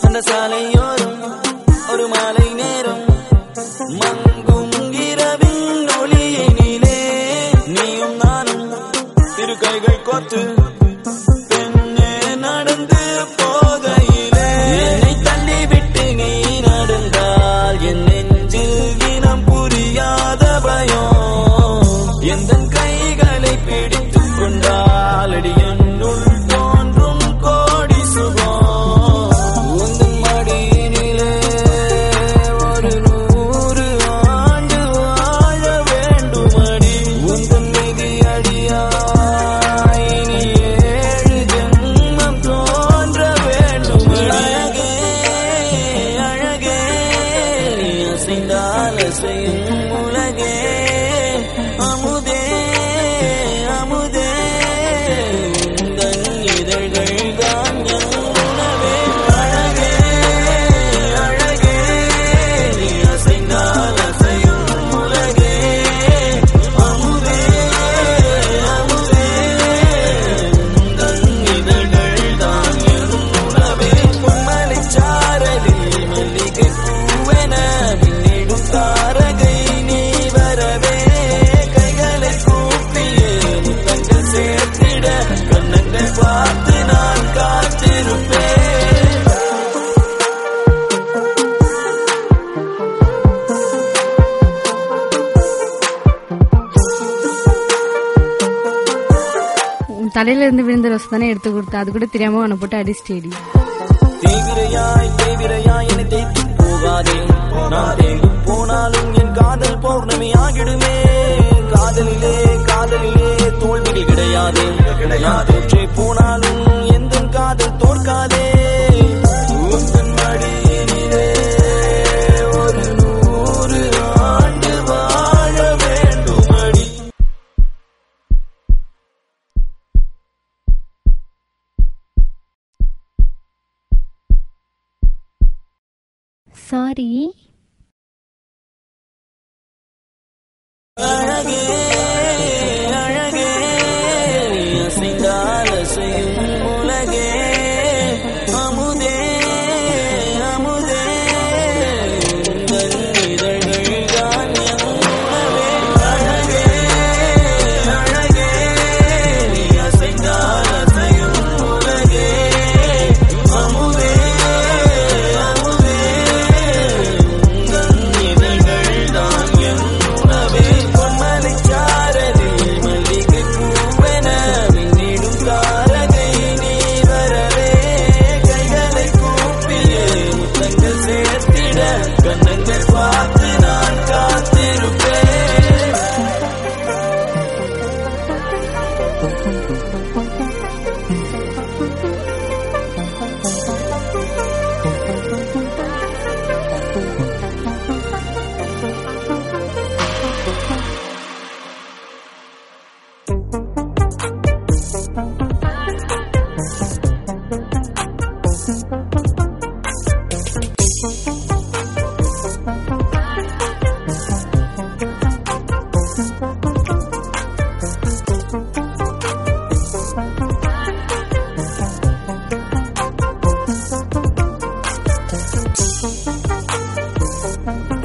அந்த சாலையோரம் ஒரு மாலை நேரம். மங்கும் இரவின் ஒளியினிலே நீயும் நானும் திரு கைகள் கோத்து என் நெஞ்சில் இனம் புரியாத பயம். saying? தலையில இருந்து விழுந்த ரசம் தானே எடுத்து கொடுத்தா? அது கூட தெரியாம உன்னை போட்டு அடிச்சிட்டேடி தேவிரையாய் தேவிரையாய் என்னை தேய்த்து போகாதே நான் போனாலும் என் காதல் பௌர்ணமி ஆகிடுமே. காதலிலே காதலிலே தோல்விகள் கிடையாது. கிடையாது போனாலும் எந்த காதல் தோற்காதே. sorry. Bye.